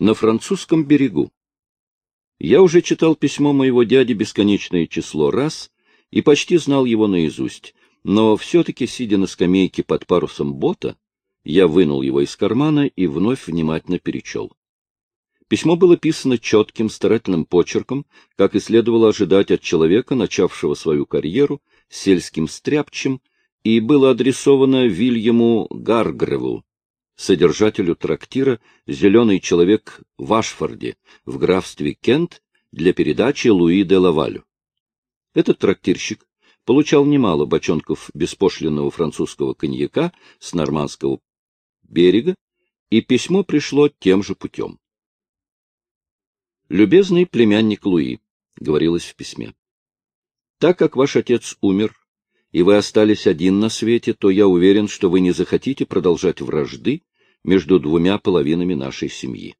На французском берегу. Я уже читал письмо моего дяди бесконечное число раз и почти знал его наизусть, но все-таки, сидя на скамейке под парусом бота, я вынул его из кармана и вновь внимательно перечел. Письмо было писано четким, старательным почерком, как и следовало ожидать от человека, начавшего свою карьеру сельским стряпчем, и было адресовано Вильяму Гаргреву, содержателю трактира «Зеленый человек» в Ашфорде, в графстве Кент, для передачи Луи де Лавалю. Этот трактирщик получал немало бочонков беспошлинного французского коньяка с нормандского берега, и письмо пришло тем же путем. «Любезный племянник Луи», — говорилось в письме, — «так как ваш отец умер, и вы остались один на свете, то я уверен, что вы не захотите продолжать вражды между двумя половинами нашей семьи.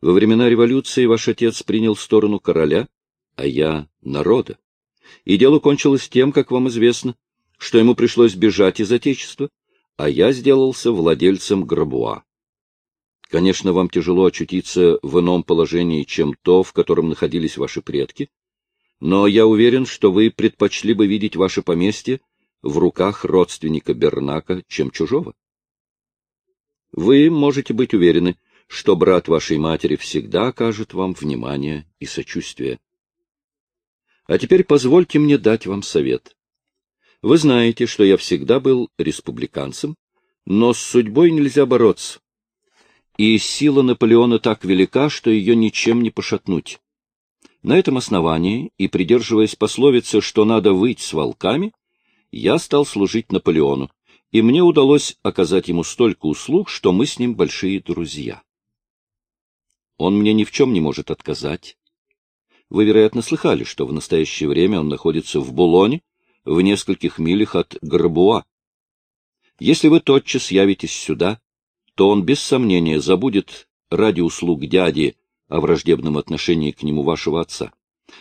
Во времена революции ваш отец принял сторону короля, а я — народа. И дело кончилось тем, как вам известно, что ему пришлось бежать из Отечества, а я сделался владельцем Грабуа. Конечно, вам тяжело очутиться в ином положении, чем то, в котором находились ваши предки, но я уверен, что вы предпочли бы видеть ваше поместье в руках родственника Бернака, чем чужого. Вы можете быть уверены, что брат вашей матери всегда окажет вам внимание и сочувствие. А теперь позвольте мне дать вам совет. Вы знаете, что я всегда был республиканцем, но с судьбой нельзя бороться. И сила Наполеона так велика, что ее ничем не пошатнуть. На этом основании, и придерживаясь пословицы, что надо выть с волками, я стал служить Наполеону, и мне удалось оказать ему столько услуг, что мы с ним большие друзья. Он мне ни в чем не может отказать. Вы, вероятно, слыхали, что в настоящее время он находится в Булоне, в нескольких милях от Грабуа. Если вы тотчас явитесь сюда, то он без сомнения забудет ради услуг дяди о враждебном отношении к нему вашего отца.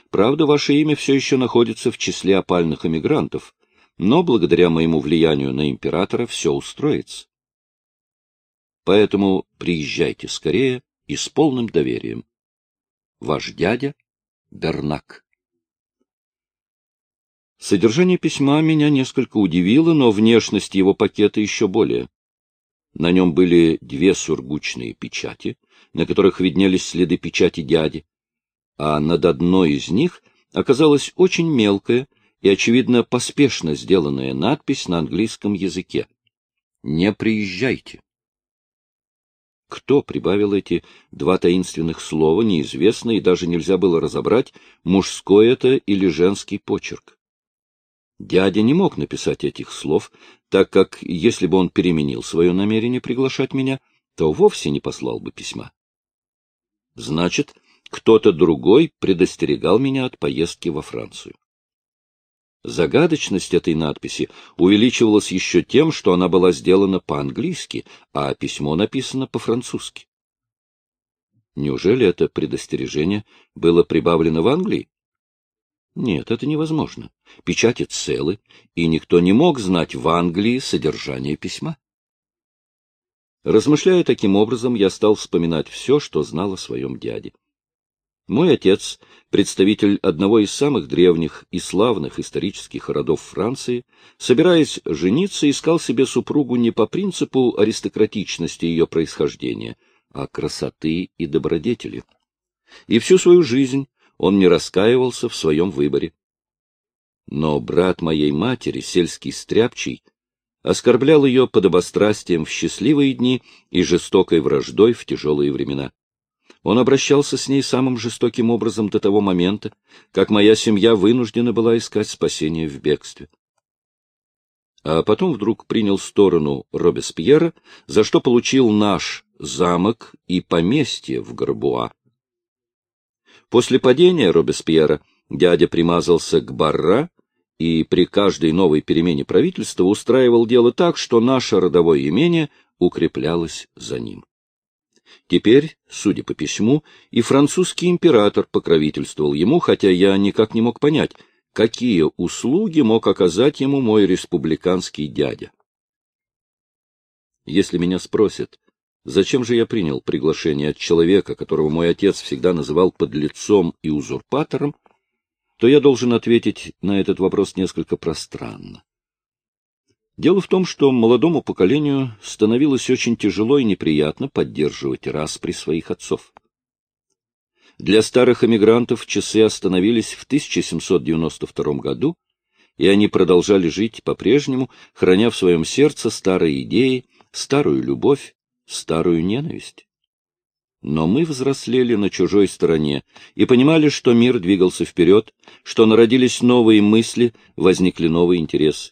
Правда, ваше имя все еще находится в числе опальных эмигрантов, но благодаря моему влиянию на императора все устроится. Поэтому приезжайте скорее и с полным доверием. Ваш дядя Бернак. Содержание письма меня несколько удивило, но внешность его пакета еще более. На нем были две сургучные печати, на которых виднелись следы печати дяди, а над одной из них оказалась очень мелкая и, очевидно, поспешно сделанная надпись на английском языке. «Не приезжайте». Кто прибавил эти два таинственных слова, неизвестно, и даже нельзя было разобрать, мужской это или женский почерк. Дядя не мог написать этих слов, так как, если бы он переменил свое намерение приглашать меня, то вовсе не послал бы письма. Значит, кто-то другой предостерегал меня от поездки во Францию. Загадочность этой надписи увеличивалась еще тем, что она была сделана по-английски, а письмо написано по-французски. Неужели это предостережение было прибавлено в Англии? Нет, это невозможно. Печати целы, и никто не мог знать в Англии содержание письма. Размышляя таким образом, я стал вспоминать все, что знал о своем дяде. Мой отец, представитель одного из самых древних и славных исторических родов Франции, собираясь жениться, искал себе супругу не по принципу аристократичности ее происхождения, а красоты и добродетели. И всю свою жизнь он не раскаивался в своем выборе. Но брат моей матери, сельский стряпчий, оскорблял ее подобострастием в счастливые дни и жестокой враждой в тяжелые времена. Он обращался с ней самым жестоким образом до того момента, как моя семья вынуждена была искать спасение в бегстве. А потом вдруг принял сторону Робеспьера, за что получил наш замок и поместье в Горбуа. После падения Робеспьера дядя примазался к Барра и при каждой новой перемене правительства устраивал дело так, что наше родовое имение укреплялось за ним. Теперь, судя по письму, и французский император покровительствовал ему, хотя я никак не мог понять, какие услуги мог оказать ему мой республиканский дядя. Если меня спросят, Зачем же я принял приглашение от человека, которого мой отец всегда называл подлецом и узурпатором, то я должен ответить на этот вопрос несколько пространно. Дело в том, что молодому поколению становилось очень тяжело и неприятно поддерживать распри своих отцов. Для старых эмигрантов часы остановились в 1792 году, и они продолжали жить по-прежнему, храня в своем сердце старые идеи, старую любовь, старую ненависть. Но мы взрослели на чужой стороне и понимали, что мир двигался вперед, что народились новые мысли, возникли новые интересы.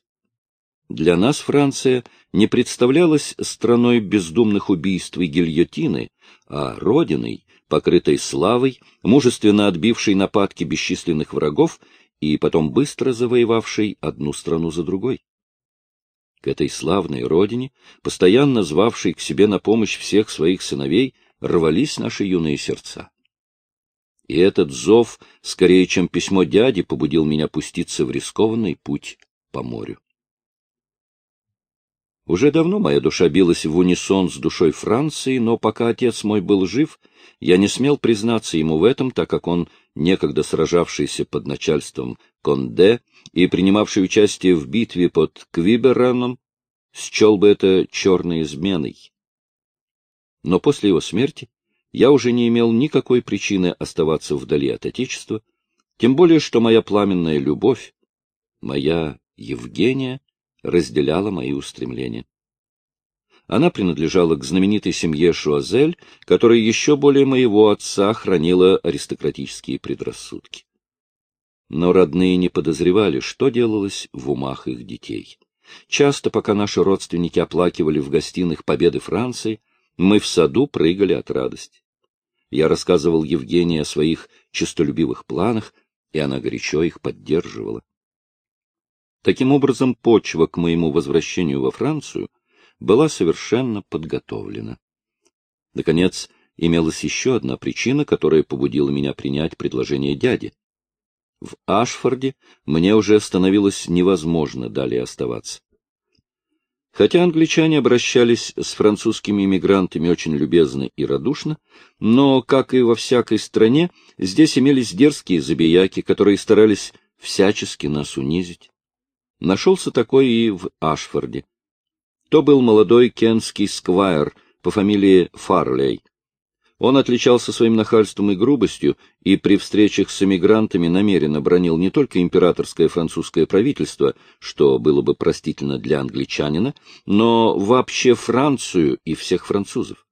Для нас Франция не представлялась страной бездумных убийств и гильотины, а родиной, покрытой славой, мужественно отбившей нападки бесчисленных врагов и потом быстро завоевавшей одну страну за другой. К этой славной родине, постоянно звавшей к себе на помощь всех своих сыновей, рвались наши юные сердца. И этот зов, скорее, чем письмо дяди, побудил меня пуститься в рискованный путь по морю. Уже давно моя душа билась в унисон с душой Франции, но пока отец мой был жив, я не смел признаться ему в этом, так как он, некогда сражавшийся под начальством Конде и принимавший участие в битве под Квибераном, счел бы это черной изменой. Но после его смерти я уже не имел никакой причины оставаться вдали от Отечества, тем более что моя пламенная любовь, моя Евгения, разделяла мои устремления. Она принадлежала к знаменитой семье Шуазель, которая еще более моего отца хранила аристократические предрассудки. Но родные не подозревали, что делалось в умах их детей. Часто, пока наши родственники оплакивали в гостиных победы Франции, мы в саду прыгали от радости. Я рассказывал Евгении о своих честолюбивых планах, и она горячо их поддерживала. Таким образом, почва к моему возвращению во Францию была совершенно подготовлена. Наконец, имелась еще одна причина, которая побудила меня принять предложение дяди. В Ашфорде мне уже становилось невозможно далее оставаться. Хотя англичане обращались с французскими иммигрантами очень любезно и радушно, но, как и во всякой стране, здесь имелись дерзкие забияки, которые старались всячески нас унизить. Нашелся такой и в Ашфорде. То был молодой кентский сквайр по фамилии Фарлей. Он отличался своим нахальством и грубостью, и при встречах с эмигрантами намеренно бронил не только императорское французское правительство, что было бы простительно для англичанина, но вообще Францию и всех французов.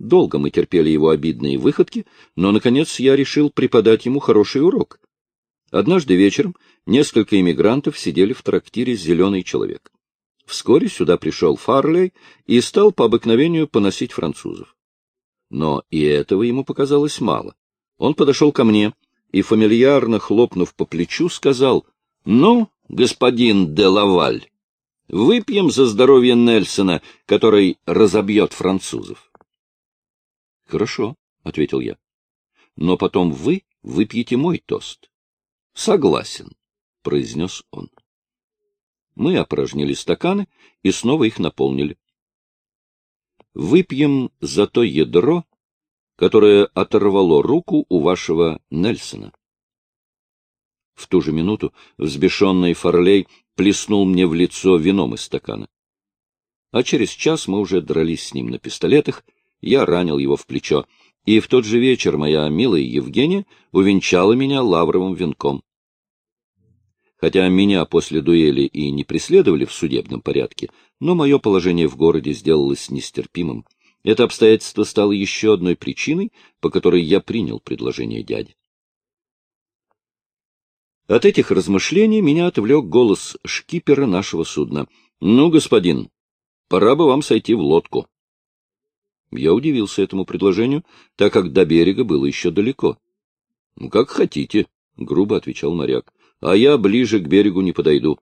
Долго мы терпели его обидные выходки, но, наконец, я решил преподать ему хороший урок. Однажды вечером несколько иммигрантов сидели в трактире «Зеленый человек». Вскоре сюда пришел Фарлей и стал по обыкновению поносить французов. Но и этого ему показалось мало. Он подошел ко мне и, фамильярно хлопнув по плечу, сказал, «Ну, господин де Лаваль, выпьем за здоровье Нельсона, который разобьет французов». «Хорошо», — ответил я, — «но потом вы выпьете мой тост». — Согласен, — произнес он. Мы опорожнили стаканы и снова их наполнили. Выпьем за то ядро, которое оторвало руку у вашего Нельсона. В ту же минуту взбешенный Фарлей плеснул мне в лицо вином из стакана. А через час мы уже дрались с ним на пистолетах, я ранил его в плечо и в тот же вечер моя милая Евгения увенчала меня лавровым венком. Хотя меня после дуэли и не преследовали в судебном порядке, но мое положение в городе сделалось нестерпимым. Это обстоятельство стало еще одной причиной, по которой я принял предложение дяди. От этих размышлений меня отвлек голос шкипера нашего судна. — Ну, господин, пора бы вам сойти в лодку. Я удивился этому предложению, так как до берега было еще далеко. — Ну, как хотите, — грубо отвечал моряк, — а я ближе к берегу не подойду.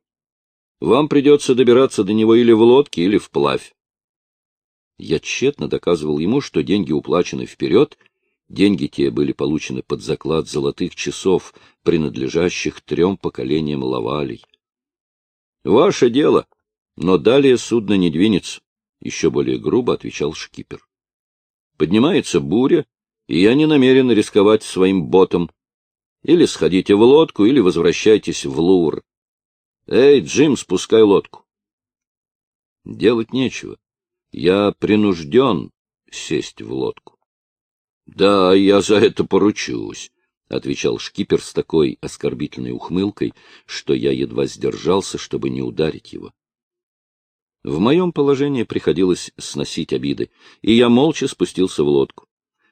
Вам придется добираться до него или в лодке, или вплавь. Я тщетно доказывал ему, что деньги уплачены вперед, деньги те были получены под заклад золотых часов, принадлежащих трем поколениям лавалей. — Ваше дело, но далее судно не двинется. — еще более грубо отвечал шкипер. — Поднимается буря, и я не намерен рисковать своим ботом. Или сходите в лодку, или возвращайтесь в Лувр. Эй, Джим, спускай лодку. Делать нечего. Я принужден сесть в лодку. — Да, я за это поручусь, — отвечал шкипер с такой оскорбительной ухмылкой, что я едва сдержался, чтобы не ударить его. В моем положении приходилось сносить обиды, и я молча спустился в лодку.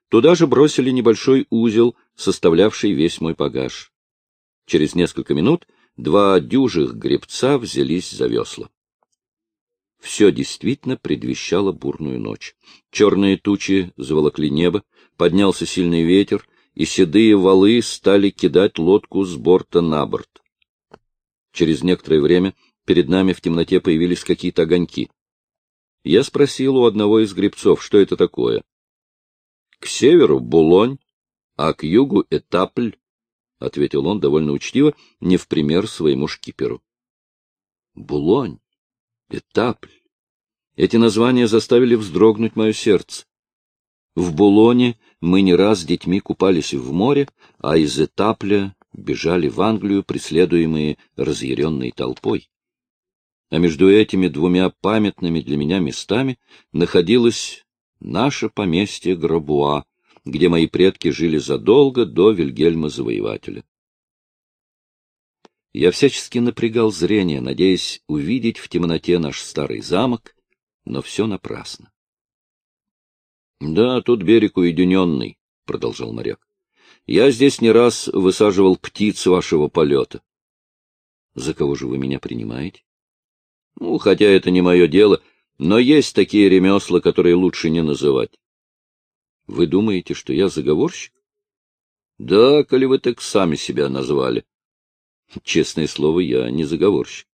Туда же бросили небольшой узел, составлявший весь мой багаж. Через несколько минут два дюжих гребца взялись за весла. Все действительно предвещало бурную ночь. Черные тучи заволокли небо, поднялся сильный ветер, и седые валы стали кидать лодку с борта на борт. Через некоторое время перед нами в темноте появились какие-то огоньки. Я спросил у одного из гребцов, что это такое. К северу — Булонь, а к югу — Этапль, — ответил он довольно учтиво, не в пример своему шкиперу. Булонь, Этапль. Эти названия заставили вздрогнуть мое сердце. В Булоне мы не раз с детьми купались в море, а из Этапля бежали в Англию, преследуемые разъяренной толпой. А между этими двумя памятными для меня местами находилось наше поместье Гробуа, где мои предки жили задолго до Вильгельма Завоевателя. Я всячески напрягал зрение, надеясь увидеть в темноте наш старый замок, но все напрасно. — Да, тут берег уединенный, — продолжал моряк. — Я здесь не раз высаживал птиц вашего полета. — За кого же вы меня принимаете? — Ну, хотя это не мое дело, — но есть такие ремесла, которые лучше не называть. Вы думаете, что я заговорщик? Да, коли вы так сами себя назвали. Честное слово, я не заговорщик.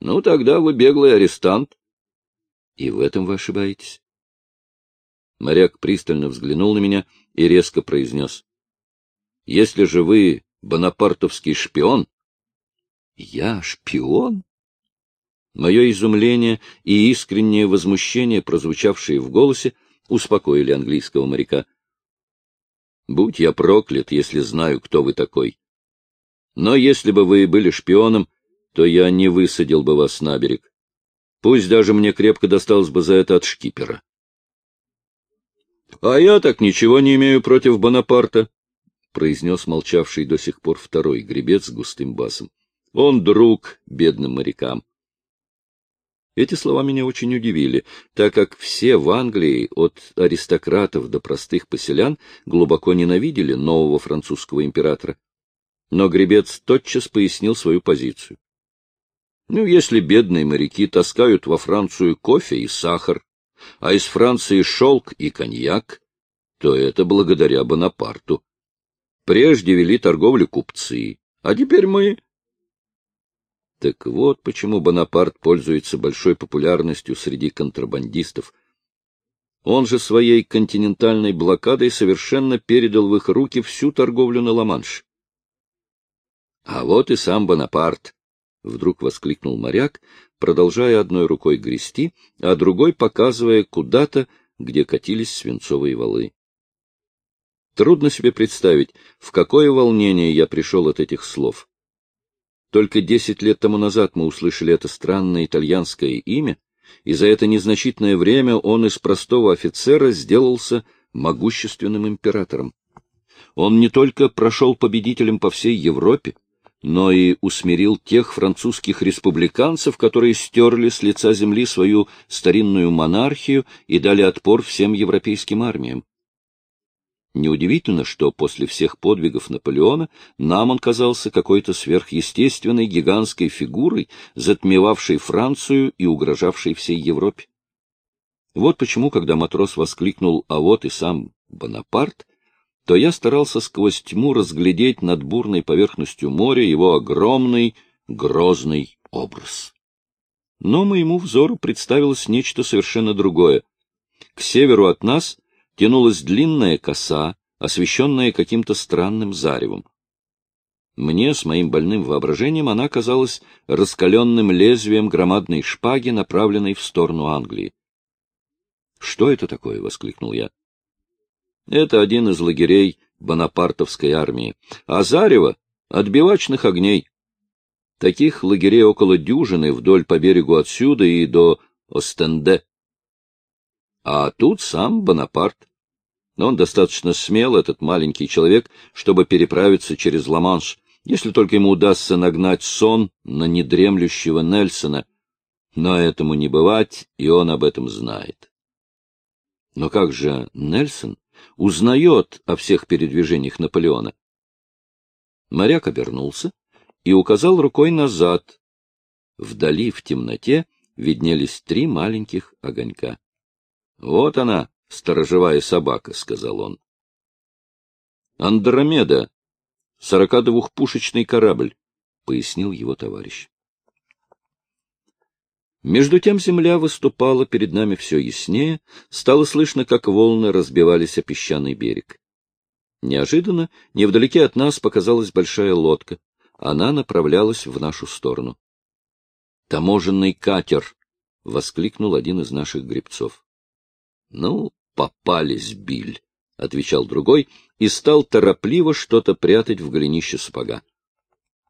Ну, тогда вы беглый арестант. И в этом вы ошибаетесь. Моряк пристально взглянул на меня и резко произнес. — Если же вы бонапартовский шпион... — Я шпион? Мое изумление и искреннее возмущение, прозвучавшие в голосе, успокоили английского моряка. «Будь я проклят, если знаю, кто вы такой. Но если бы вы были шпионом, то я не высадил бы вас на берег. Пусть даже мне крепко досталось бы за это от шкипера». «А я так ничего не имею против Бонапарта», — произнес молчавший до сих пор второй гребец с густым басом. «Он друг бедным морякам. Эти слова меня очень удивили, так как все в Англии, от аристократов до простых поселян, глубоко ненавидели нового французского императора. Но гребец тотчас пояснил свою позицию. Ну, если бедные моряки таскают во Францию кофе и сахар, а из Франции шелк и коньяк, то это благодаря Бонапарту. Прежде вели торговлю купцы, а теперь мы так вот почему Бонапарт пользуется большой популярностью среди контрабандистов. Он же своей континентальной блокадой совершенно передал в их руки всю торговлю на Ла-Манш. А вот и сам Бонапарт, — вдруг воскликнул моряк, продолжая одной рукой грести, а другой показывая куда-то, где катились свинцовые валы. Трудно себе представить, в какое волнение я пришел от этих слов. Только десять лет тому назад мы услышали это странное итальянское имя, и за это незначительное время он из простого офицера сделался могущественным императором. Он не только прошел победителем по всей Европе, но и усмирил тех французских республиканцев, которые стерли с лица земли свою старинную монархию и дали отпор всем европейским армиям. Неудивительно, что после всех подвигов Наполеона нам он казался какой-то сверхъестественной гигантской фигурой, затмевавшей Францию и угрожавшей всей Европе. Вот почему, когда матрос воскликнул «А вот и сам Бонапарт», то я старался сквозь тьму разглядеть над бурной поверхностью моря его огромный, грозный образ. Но моему взору представилось нечто совершенно другое. К северу от нас — тянулась длинная коса, освещенная каким-то странным заревом. Мне, с моим больным воображением, она казалась раскаленным лезвием громадной шпаги, направленной в сторону Англии. Что это такое? — воскликнул я. — Это один из лагерей Бонапартовской армии. А зарево — от бивачных огней. Таких лагерей около дюжины вдоль по берегу отсюда и до Остенде. А тут сам Бонапарт. Но он достаточно смел, этот маленький человек, чтобы переправиться через Ла-Манш, если только ему удастся нагнать сон на недремлющего Нельсона. Но этому не бывать, и он об этом знает. Но как же Нельсон узнает о всех передвижениях Наполеона? Моряк обернулся и указал рукой назад. Вдали, в темноте, виднелись три маленьких огонька. — Вот она, сторожевая собака, — сказал он. — Андромеда, сорокадвухпушечный корабль, — пояснил его товарищ. Между тем земля выступала перед нами все яснее, стало слышно, как волны разбивались о песчаный берег. Неожиданно, невдалеке от нас показалась большая лодка. Она направлялась в нашу сторону. «Таможенный катер!» — воскликнул один из наших гребцов. «Ну, попались, Биль!» — отвечал другой и стал торопливо что-то прятать в голенище сапога.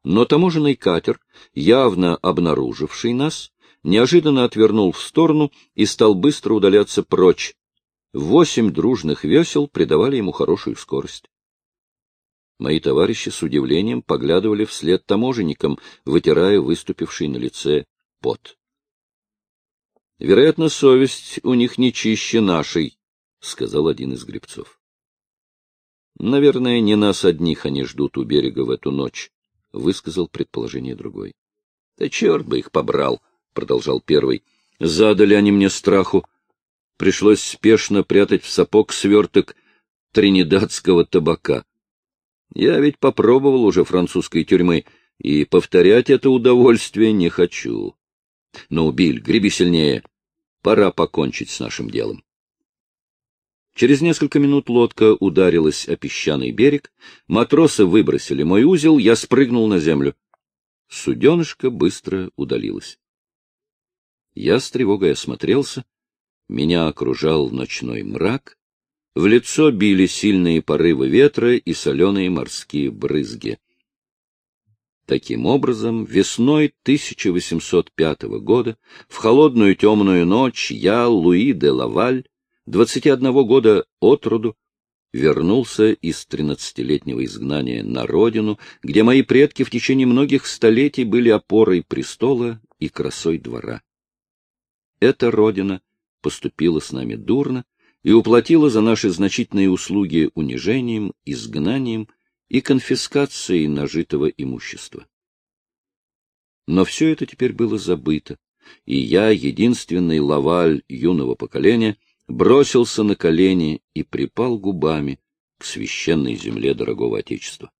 Но таможенный катер, явно обнаруживший нас, неожиданно отвернул в сторону и стал быстро удаляться прочь. Восемь дружных весел придавали ему хорошую скорость. Мои товарищи с удивлением поглядывали вслед таможенникам, вытирая выступивший на лице пот. — Вероятно, совесть у них не чище нашей, — сказал один из гребцов. — Наверное, не нас одних они ждут у берега в эту ночь, — высказал предположение другой. — Да черт бы их побрал, — продолжал первый. — Задали они мне страху. Пришлось спешно прятать в сапог сверток тринидадского табака. Я ведь попробовал уже французской тюрьмы, и повторять это удовольствие не хочу. Ну, Биль, греби сильнее. Пора покончить с нашим делом. Через несколько минут лодка ударилась о песчаный берег, матросы выбросили мой узел, я спрыгнул на землю. Суденышко быстро удалилось. Я с тревогой осмотрелся, меня окружал ночной мрак, в лицо били сильные порывы ветра и соленые морские брызги. Таким образом, весной 1805 года, в холодную темную ночь, я, Луи де Лаваль, 21 года от роду, вернулся из тринадцатилетнего изгнания на родину, где мои предки в течение многих столетий были опорой престола и красой двора. Эта родина поступила с нами дурно, и уплатила за наши значительные услуги унижением, изгнанием и конфискацией нажитого имущества. Но все это теперь было забыто, и я, единственный лаваль юного поколения, бросился на колени и припал губами к священной земле дорогого Отечества.